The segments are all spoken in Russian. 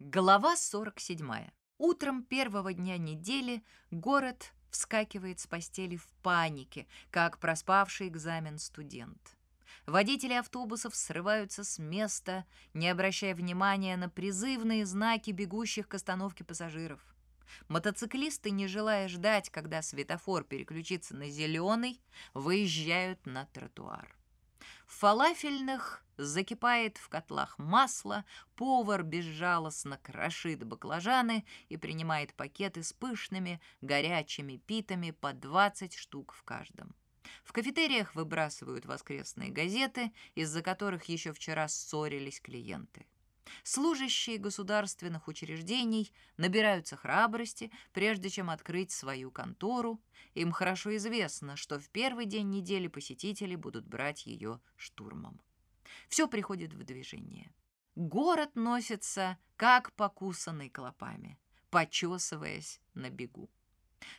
Глава 47. Утром первого дня недели город вскакивает с постели в панике, как проспавший экзамен студент. Водители автобусов срываются с места, не обращая внимания на призывные знаки бегущих к остановке пассажиров. Мотоциклисты, не желая ждать, когда светофор переключится на зеленый, выезжают на тротуар. В фалафельных закипает в котлах масло, повар безжалостно крошит баклажаны и принимает пакеты с пышными горячими питами по 20 штук в каждом. В кафетериях выбрасывают воскресные газеты, из-за которых еще вчера ссорились клиенты. Служащие государственных учреждений набираются храбрости, прежде чем открыть свою контору. Им хорошо известно, что в первый день недели посетители будут брать ее штурмом. Все приходит в движение. Город носится, как покусанный клопами, почесываясь на бегу.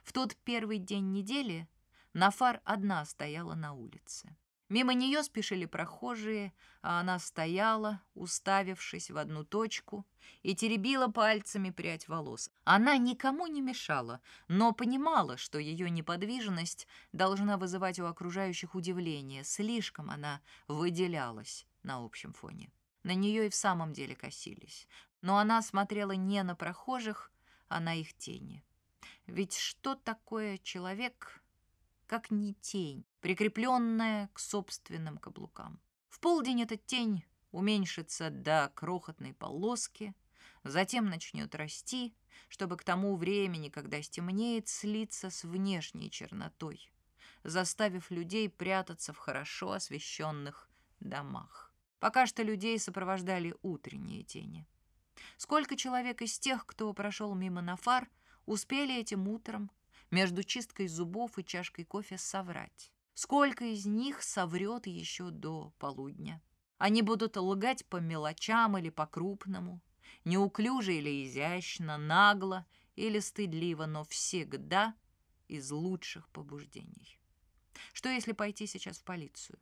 В тот первый день недели Нафар одна стояла на улице. Мимо нее спешили прохожие, а она стояла, уставившись в одну точку, и теребила пальцами прядь волос. Она никому не мешала, но понимала, что ее неподвижность должна вызывать у окружающих удивление. Слишком она выделялась на общем фоне. На нее и в самом деле косились. Но она смотрела не на прохожих, а на их тени. Ведь что такое человек как не тень, прикрепленная к собственным каблукам. В полдень эта тень уменьшится до крохотной полоски, затем начнет расти, чтобы к тому времени, когда стемнеет, слиться с внешней чернотой, заставив людей прятаться в хорошо освещенных домах. Пока что людей сопровождали утренние тени. Сколько человек из тех, кто прошел мимо Нафар, успели этим утром между чисткой зубов и чашкой кофе соврать. Сколько из них соврет еще до полудня? Они будут лгать по мелочам или по-крупному, неуклюже или изящно, нагло или стыдливо, но всегда из лучших побуждений. Что если пойти сейчас в полицию?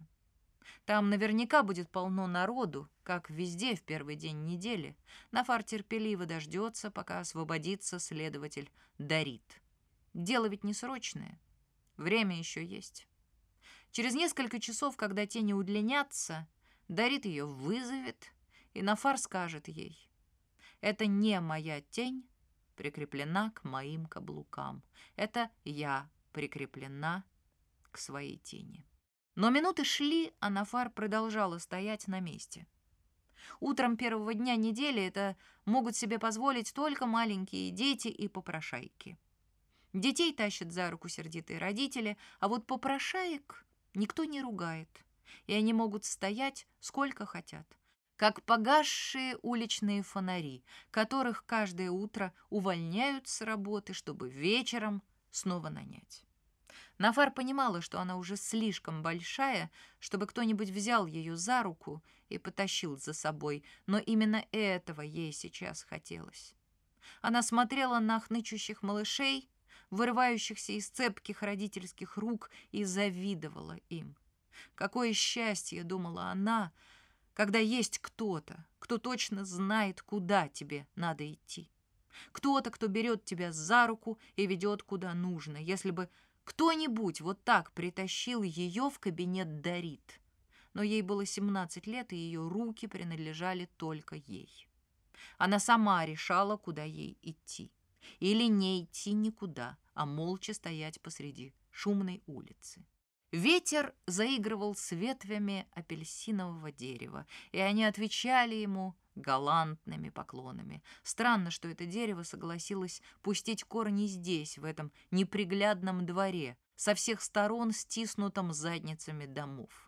Там наверняка будет полно народу, как везде в первый день недели. Нафар терпеливо дождется, пока освободится следователь Дарит. Дело ведь не срочное. Время еще есть. Через несколько часов, когда тени удлинятся, Дарит ее вызовет, и Нафар скажет ей, «Это не моя тень, прикреплена к моим каблукам. Это я прикреплена к своей тени». Но минуты шли, а Нафар продолжала стоять на месте. Утром первого дня недели это могут себе позволить только маленькие дети и попрошайки. Детей тащат за руку сердитые родители, а вот попрошаек никто не ругает, и они могут стоять сколько хотят, как погасшие уличные фонари, которых каждое утро увольняют с работы, чтобы вечером снова нанять. Нафар понимала, что она уже слишком большая, чтобы кто-нибудь взял ее за руку и потащил за собой, но именно этого ей сейчас хотелось. Она смотрела на хнычущих малышей, вырывающихся из цепких родительских рук, и завидовала им. Какое счастье, думала она, когда есть кто-то, кто точно знает, куда тебе надо идти. Кто-то, кто берет тебя за руку и ведет куда нужно. Если бы кто-нибудь вот так притащил ее в кабинет Дарит. Но ей было 17 лет, и ее руки принадлежали только ей. Она сама решала, куда ей идти. Или не идти никуда, а молча стоять посреди шумной улицы. Ветер заигрывал с ветвями апельсинового дерева, и они отвечали ему галантными поклонами. Странно, что это дерево согласилось пустить корни здесь, в этом неприглядном дворе, со всех сторон стиснутом задницами домов.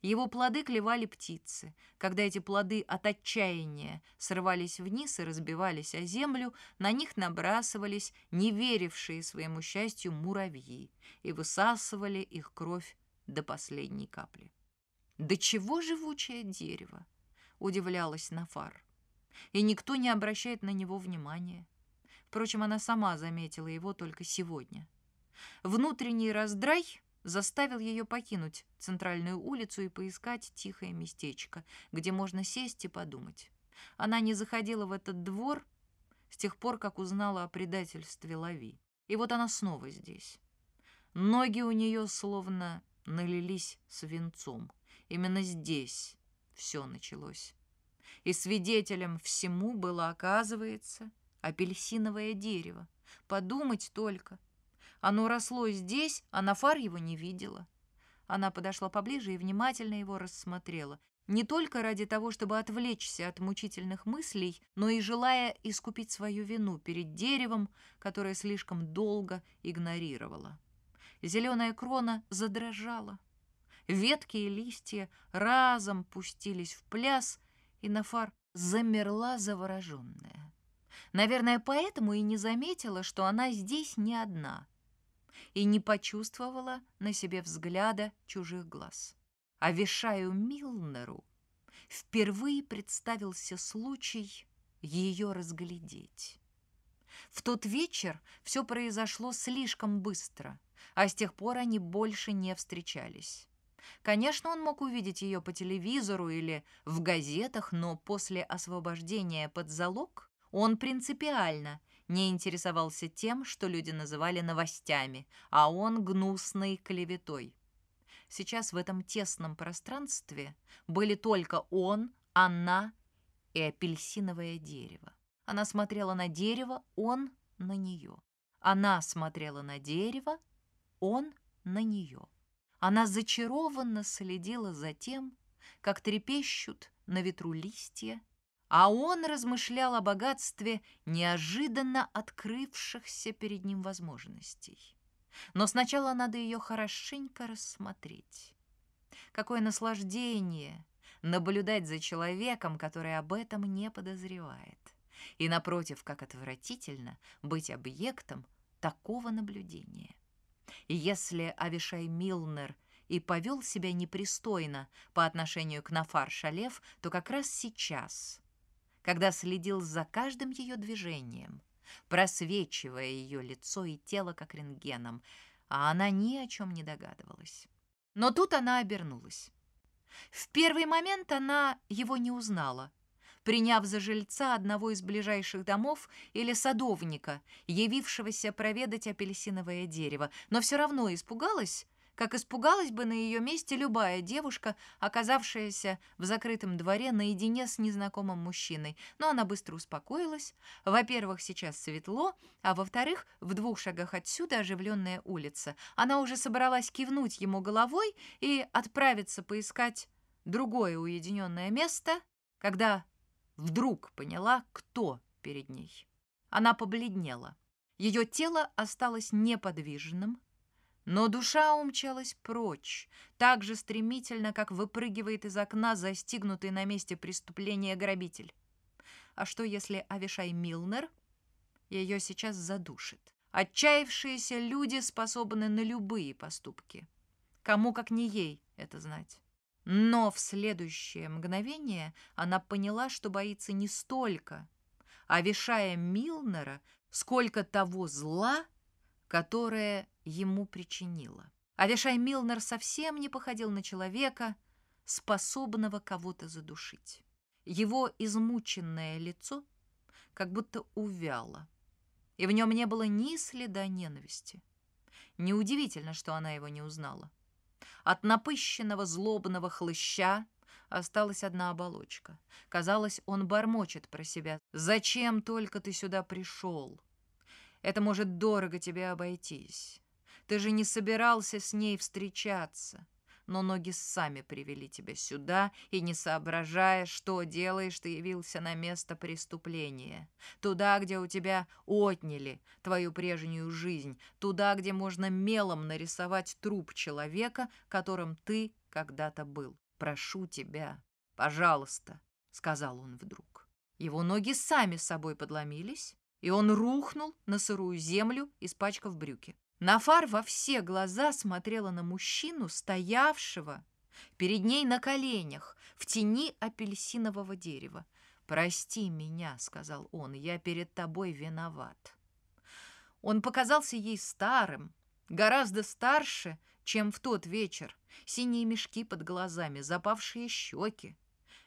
Его плоды клевали птицы. Когда эти плоды от отчаяния срывались вниз и разбивались о землю, на них набрасывались не верившие своему счастью муравьи и высасывали их кровь до последней капли. «Да чего живучее дерево!» — удивлялась Нафар. И никто не обращает на него внимания. Впрочем, она сама заметила его только сегодня. Внутренний раздрай заставил ее покинуть центральную улицу и поискать тихое местечко, где можно сесть и подумать. Она не заходила в этот двор с тех пор, как узнала о предательстве Лави. И вот она снова здесь. Ноги у нее словно налились свинцом. Именно здесь все началось. И свидетелем всему было, оказывается, апельсиновое дерево. Подумать только. Оно росло здесь, а Нафар его не видела. Она подошла поближе и внимательно его рассмотрела. Не только ради того, чтобы отвлечься от мучительных мыслей, но и желая искупить свою вину перед деревом, которое слишком долго игнорировала. Зеленая крона задрожала. Ветки и листья разом пустились в пляс, и Нафар замерла завороженная. Наверное, поэтому и не заметила, что она здесь не одна, и не почувствовала на себе взгляда чужих глаз. А Вишаю Милнеру впервые представился случай ее разглядеть. В тот вечер все произошло слишком быстро, а с тех пор они больше не встречались. Конечно, он мог увидеть ее по телевизору или в газетах, но после освобождения под залог он принципиально не интересовался тем, что люди называли новостями, а он гнусной клеветой. Сейчас в этом тесном пространстве были только он, она и апельсиновое дерево. Она смотрела на дерево, он на нее. Она смотрела на дерево, он на нее. Она зачарованно следила за тем, как трепещут на ветру листья, а он размышлял о богатстве неожиданно открывшихся перед ним возможностей. Но сначала надо ее хорошенько рассмотреть. Какое наслаждение наблюдать за человеком, который об этом не подозревает. И, напротив, как отвратительно быть объектом такого наблюдения. И если Авишай Милнер и повел себя непристойно по отношению к Нафар Шалев, то как раз сейчас, когда следил за каждым ее движением – просвечивая ее лицо и тело как рентгеном, а она ни о чем не догадывалась. Но тут она обернулась. В первый момент она его не узнала, приняв за жильца одного из ближайших домов или садовника, явившегося проведать апельсиновое дерево, но все равно испугалась, как испугалась бы на ее месте любая девушка, оказавшаяся в закрытом дворе наедине с незнакомым мужчиной. Но она быстро успокоилась. Во-первых, сейчас светло, а во-вторых, в двух шагах отсюда оживленная улица. Она уже собралась кивнуть ему головой и отправиться поискать другое уединенное место, когда вдруг поняла, кто перед ней. Она побледнела. Ее тело осталось неподвижным, но душа умчалась прочь, так же стремительно, как выпрыгивает из окна застигнутый на месте преступления грабитель. А что, если Авишай Милнер ее сейчас задушит? Отчаявшиеся люди способны на любые поступки. Кому, как не ей, это знать. Но в следующее мгновение она поняла, что боится не столько Авишая Милнера, сколько того зла, которое ему причинила. Авишай Милнер совсем не походил на человека, способного кого-то задушить. Его измученное лицо как будто увяло, и в нем не было ни следа ненависти. Неудивительно, что она его не узнала. От напыщенного злобного хлыща осталась одна оболочка. Казалось, он бормочет про себя. «Зачем только ты сюда пришел? Это может дорого тебе обойтись. Ты же не собирался с ней встречаться. Но ноги сами привели тебя сюда, и не соображая, что делаешь, ты явился на место преступления. Туда, где у тебя отняли твою прежнюю жизнь. Туда, где можно мелом нарисовать труп человека, которым ты когда-то был. Прошу тебя, пожалуйста, — сказал он вдруг. Его ноги сами собой подломились, и он рухнул на сырую землю, испачкав брюки. Нафар во все глаза смотрела на мужчину, стоявшего перед ней на коленях, в тени апельсинового дерева. «Прости меня», — сказал он, — «я перед тобой виноват». Он показался ей старым, гораздо старше, чем в тот вечер. Синие мешки под глазами, запавшие щеки.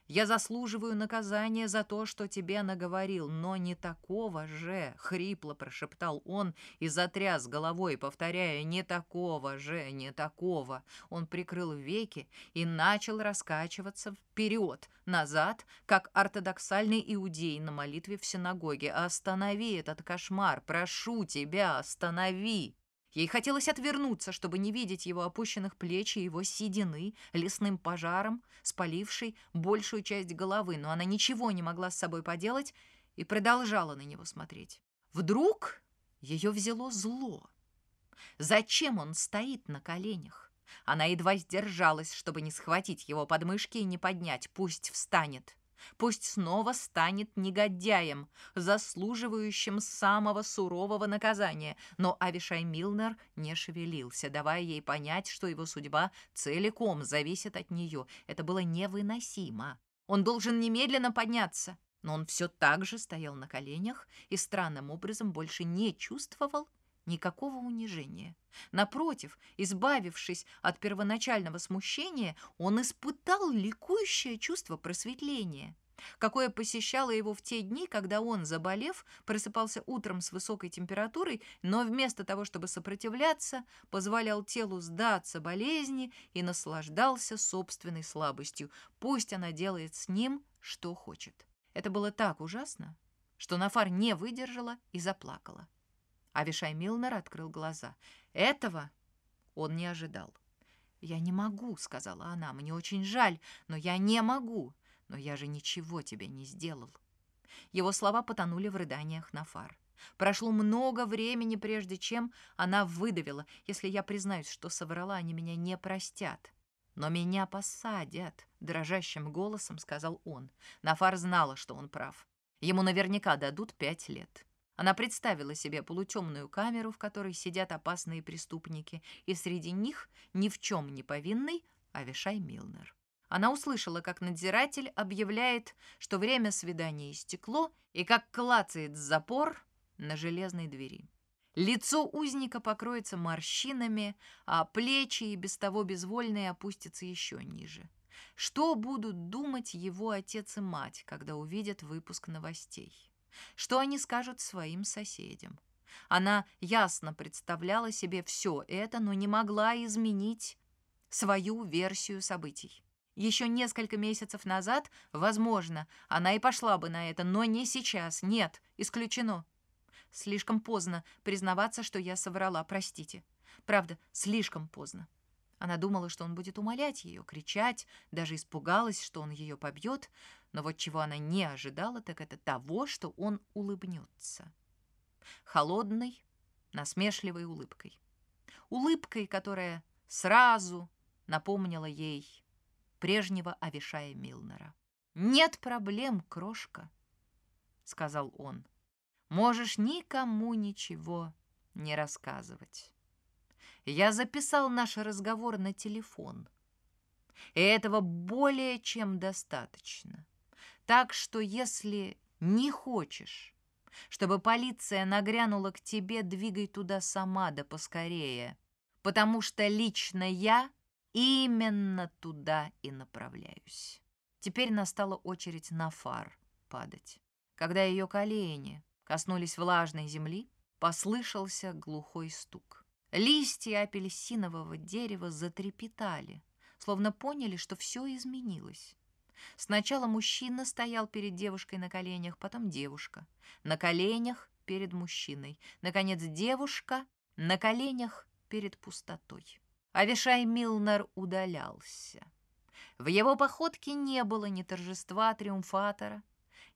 Я заслуживаю наказания за то, что тебе наговорил, но не такого же, — хрипло прошептал он и затряс головой, повторяя, не такого же, не такого. Он прикрыл веки и начал раскачиваться вперед, назад, как ортодоксальный иудей на молитве в синагоге. «Останови этот кошмар! Прошу тебя, останови!» Ей хотелось отвернуться, чтобы не видеть его опущенных плеч и его седины, лесным пожаром, спалившей большую часть головы, но она ничего не могла с собой поделать и продолжала на него смотреть. Вдруг ее взяло зло. Зачем он стоит на коленях? Она едва сдержалась, чтобы не схватить его подмышки и не поднять. Пусть встанет. Пусть снова станет негодяем, заслуживающим самого сурового наказания. Но Авишай Милнер не шевелился, давая ей понять, что его судьба целиком зависит от нее. Это было невыносимо. Он должен немедленно подняться. Но он все так же стоял на коленях и странным образом больше не чувствовал никакого унижения. Напротив, избавившись от первоначального смущения, он испытал ликующее чувство просветления, какое посещало его в те дни, когда он, заболев, просыпался утром с высокой температурой, но вместо того, чтобы сопротивляться, позволял телу сдаться болезни и наслаждался собственной слабостью. Пусть она делает с ним, что хочет. Это было так ужасно, что Нафар не выдержала и заплакала. Авишай Милнер открыл глаза. Этого он не ожидал. «Я не могу», — сказала она. «Мне очень жаль, но я не могу. Но я же ничего тебе не сделал». Его слова потонули в рыданиях на фар. Прошло много времени, прежде чем она выдавила. «Если я признаюсь, что соврала, они меня не простят». «Но меня посадят», — дрожащим голосом сказал он. Нафар знала, что он прав. Ему наверняка дадут пять лет. Она представила себе полутемную камеру, в которой сидят опасные преступники, и среди них ни в чем не повинный Авишай Милнер. Она услышала, как надзиратель объявляет, что время свидания истекло, и как клацает запор на железной двери. Лицо узника покроется морщинами, а плечи и без того безвольные опустятся еще ниже. Что будут думать его отец и мать, когда увидят выпуск новостей? Что они скажут своим соседям? Она ясно представляла себе все это, но не могла изменить свою версию событий. Еще несколько месяцев назад, возможно, она и пошла бы на это, но не сейчас. Нет, исключено. Слишком поздно признаваться, что я соврала, простите. Правда, слишком поздно. Она думала, что он будет умолять ее, кричать, даже испугалась, что он ее побьет, но вот чего она не ожидала, так это того, что он улыбнется. Холодной, насмешливой улыбкой. Улыбкой, которая сразу напомнила ей прежнего Авишая Милнера. «Нет проблем, крошка», — сказал он. «Можешь никому ничего не рассказывать. Я записал наш разговор на телефон, и этого более чем достаточно. Так что если не хочешь, чтобы полиция нагрянула к тебе, двигай туда сама, да поскорее, потому что лично я именно туда и направляюсь. Теперь настала очередь на фар падать. Когда ее колени коснулись влажной земли, послышался глухой стук. Листья апельсинового дерева затрепетали, словно поняли, что все изменилось. Сначала мужчина стоял перед девушкой на коленях, потом девушка. На коленях перед мужчиной. Наконец, девушка на коленях перед пустотой. Авишай Милнер удалялся. В его походке не было ни торжества триумфатора,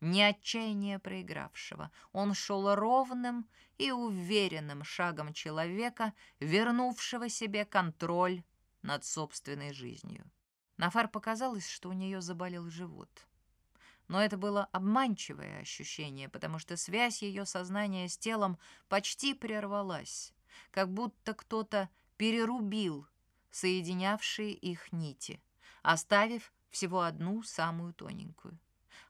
ни отчаяния проигравшего. Он шел ровным и уверенным шагом человека, вернувшего себе контроль над собственной жизнью. Нафар показалось, что у нее заболел живот. Но это было обманчивое ощущение, потому что связь ее сознания с телом почти прервалась, как будто кто-то перерубил соединявшие их нити, оставив всего одну самую тоненькую.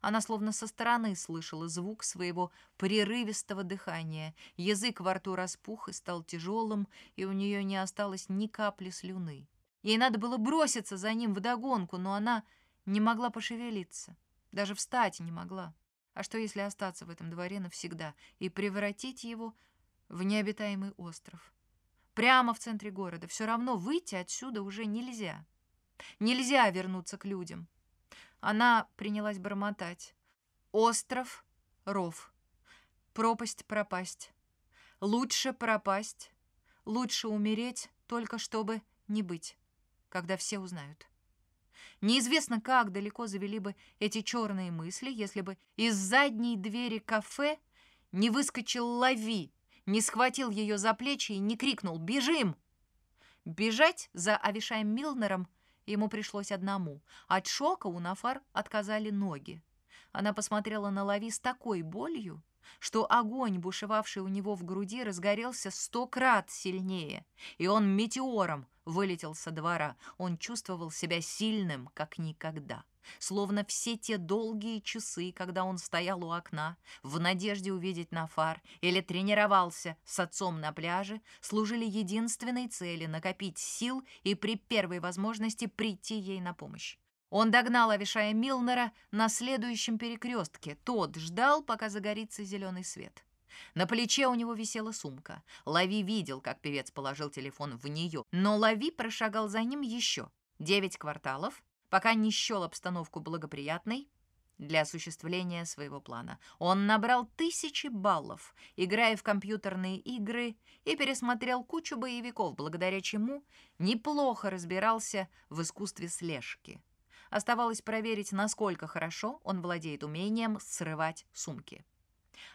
Она словно со стороны слышала звук своего прерывистого дыхания. Язык во рту распух и стал тяжелым, и у нее не осталось ни капли слюны. Ей надо было броситься за ним вдогонку, но она не могла пошевелиться, даже встать не могла. А что, если остаться в этом дворе навсегда и превратить его в необитаемый остров? Прямо в центре города. Все равно выйти отсюда уже нельзя. Нельзя вернуться к людям. Она принялась бормотать. Остров, ров. Пропасть, пропасть. Лучше пропасть. Лучше умереть, только чтобы не быть, когда все узнают. Неизвестно, как далеко завели бы эти черные мысли, если бы из задней двери кафе не выскочил Лави, не схватил ее за плечи и не крикнул «Бежим!». Бежать за Авишаем Милнером ему пришлось одному. От шока у Нафар отказали ноги. Она посмотрела на Лави с такой болью, что огонь, бушевавший у него в груди, разгорелся сто крат сильнее, и он метеором вылетел со двора. Он чувствовал себя сильным, как никогда. Словно все те долгие часы, когда он стоял у окна, в надежде увидеть Нафар, или тренировался с отцом на пляже, служили единственной цели — накопить сил и при первой возможности прийти ей на помощь. Он догнал Авишая Милнера на следующем перекрестке. Тот ждал, пока загорится зеленый свет. На плече у него висела сумка. Лави видел, как певец положил телефон в нее, но Лави прошагал за ним еще девять кварталов, пока не счел обстановку благоприятной для осуществления своего плана. Он набрал тысячи баллов, играя в компьютерные игры, и пересмотрел кучу боевиков, благодаря чему неплохо разбирался в искусстве слежки. Оставалось проверить, насколько хорошо он владеет умением срывать сумки.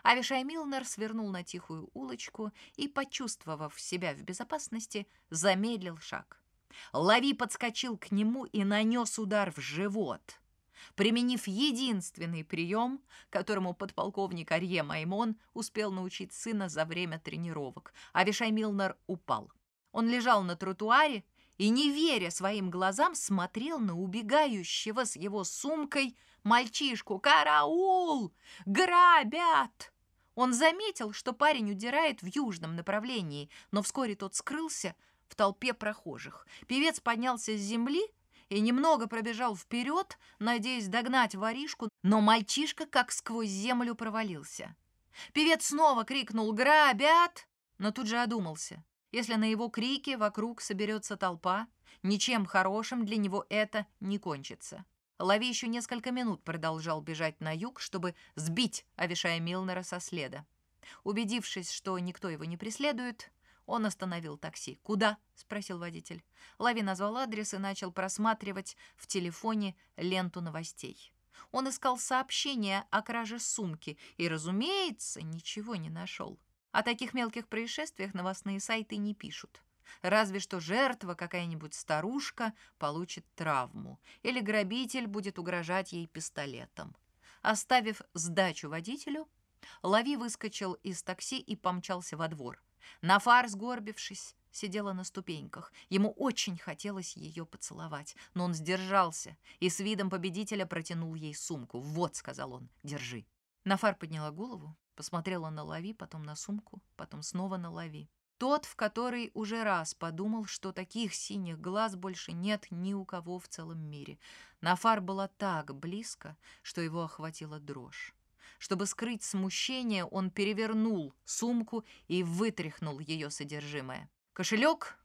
Авишай Милнер свернул на тихую улочку и, почувствовав себя в безопасности, замедлил шаг. Лави подскочил к нему и нанес удар в живот. Применив единственный прием, которому подполковник Арье Маймон успел научить сына за время тренировок, Авишай Милнер упал. Он лежал на тротуаре и, не веря своим глазам, смотрел на убегающего с его сумкой мальчишку. «Караул! Грабят!» Он заметил, что парень удирает в южном направлении, но вскоре тот скрылся в толпе прохожих. Певец поднялся с земли и немного пробежал вперед, надеясь догнать воришку, но мальчишка как сквозь землю провалился. Певец снова крикнул «Грабят!», но тут же одумался. Если на его крики вокруг соберется толпа, ничем хорошим для него это не кончится. Лави еще несколько минут продолжал бежать на юг, чтобы сбить Авишая Милнера со следа. Убедившись, что никто его не преследует, он остановил такси. «Куда?» — спросил водитель. Лави назвал адрес и начал просматривать в телефоне ленту новостей. Он искал сообщения о краже сумки и, разумеется, ничего не нашел. О таких мелких происшествиях новостные сайты не пишут. Разве что жертва, какая-нибудь старушка, получит травму, или грабитель будет угрожать ей пистолетом. Оставив сдачу водителю, Лави выскочил из такси и помчался во двор. Нафар, сгорбившись, сидела на ступеньках. Ему очень хотелось ее поцеловать, но он сдержался и с видом победителя протянул ей сумку. «Вот», — сказал он, — «держи». Нафар подняла голову, посмотрела на Лави, потом на сумку, потом снова на Лави. Тот, в который уже раз подумал, что таких синих глаз больше нет ни у кого в целом мире. Нафар была так близко, что его охватила дрожь. Чтобы скрыть смущение, он перевернул сумку и вытряхнул ее содержимое. Кошелек,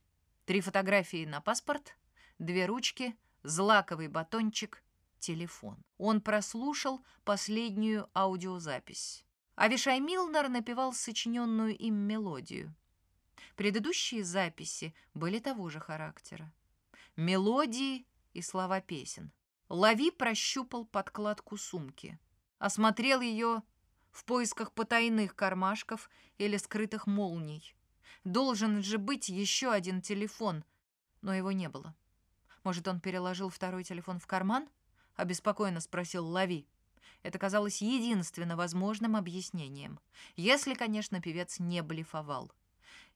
три фотографии на паспорт, две ручки, злаковый батончик, телефон. Он прослушал последнюю аудиозапись. Авишай Милнер напевал сочиненную им мелодию. Предыдущие записи были того же характера. Мелодии и слова песен. Лави прощупал подкладку сумки. Осмотрел ее в поисках потайных кармашков или скрытых молний. Должен же быть еще один телефон, но его не было. Может, он переложил второй телефон в карман? Обеспокоенно спросил Лави. Это казалось единственно возможным объяснением, если, конечно, певец не блефовал.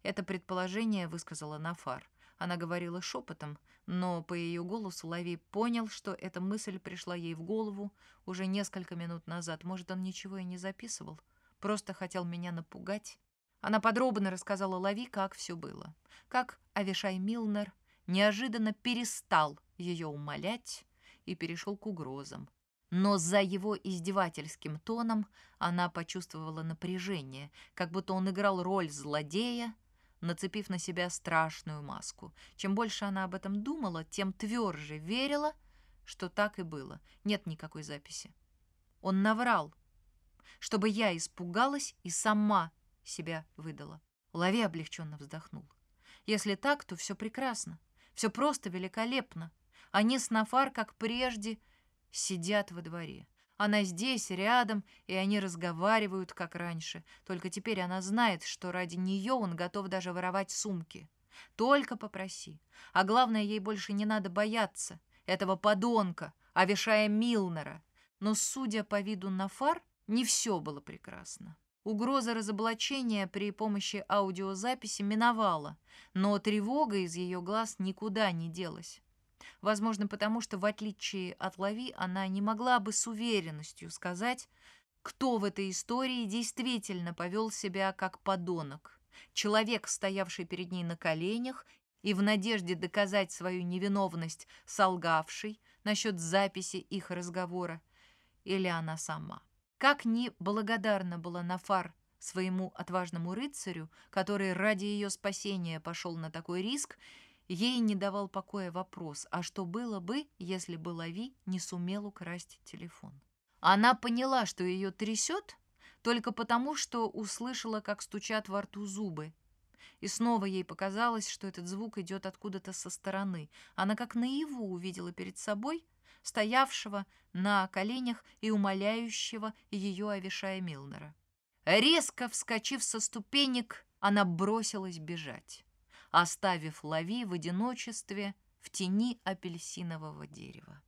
Это предположение высказала Нафар. Она говорила шепотом, но по ее голосу Лави понял, что эта мысль пришла ей в голову уже несколько минут назад. Может, он ничего и не записывал, просто хотел меня напугать. Она подробно рассказала Лави, как все было. Как Авишай Милнер неожиданно перестал ее умолять и перешел к угрозам. Но за его издевательским тоном она почувствовала напряжение, как будто он играл роль злодея, нацепив на себя страшную маску. Чем больше она об этом думала, тем тверже верила, что так и было. Нет никакой записи. Он наврал, чтобы я испугалась и сама себя выдала. Лави облегченно вздохнул. Если так, то все прекрасно. Все просто великолепно. Они с Нафар, как прежде, сидят во дворе. Она здесь, рядом, и они разговаривают, как раньше. Только теперь она знает, что ради нее он готов даже воровать сумки. Только попроси. А главное, ей больше не надо бояться этого подонка, Авишая Милнера. Но, судя по виду Нафар, не все было прекрасно. Угроза разоблачения при помощи аудиозаписи миновала, но тревога из ее глаз никуда не делась. Возможно, потому что, в отличие от Лави, она не могла бы с уверенностью сказать, кто в этой истории действительно повел себя как подонок. Человек, стоявший перед ней на коленях и в надежде доказать свою невиновность солгавший насчет записи их разговора, или она сама. Как ни благодарна была Нафар своему отважному рыцарю, который ради ее спасения пошел на такой риск, ей не давал покоя вопрос, а что было бы, если бы Лави не сумел украсть телефон? Она поняла, что ее трясет, только потому, что услышала, как стучат во рту зубы, и снова ей показалось, что этот звук идет откуда-то со стороны. Она как наяву увидела перед собой стоявшего на коленях и умоляющего ее Авишая Милнера. Резко вскочив со ступенек, она бросилась бежать, оставив Лави в одиночестве в тени апельсинового дерева.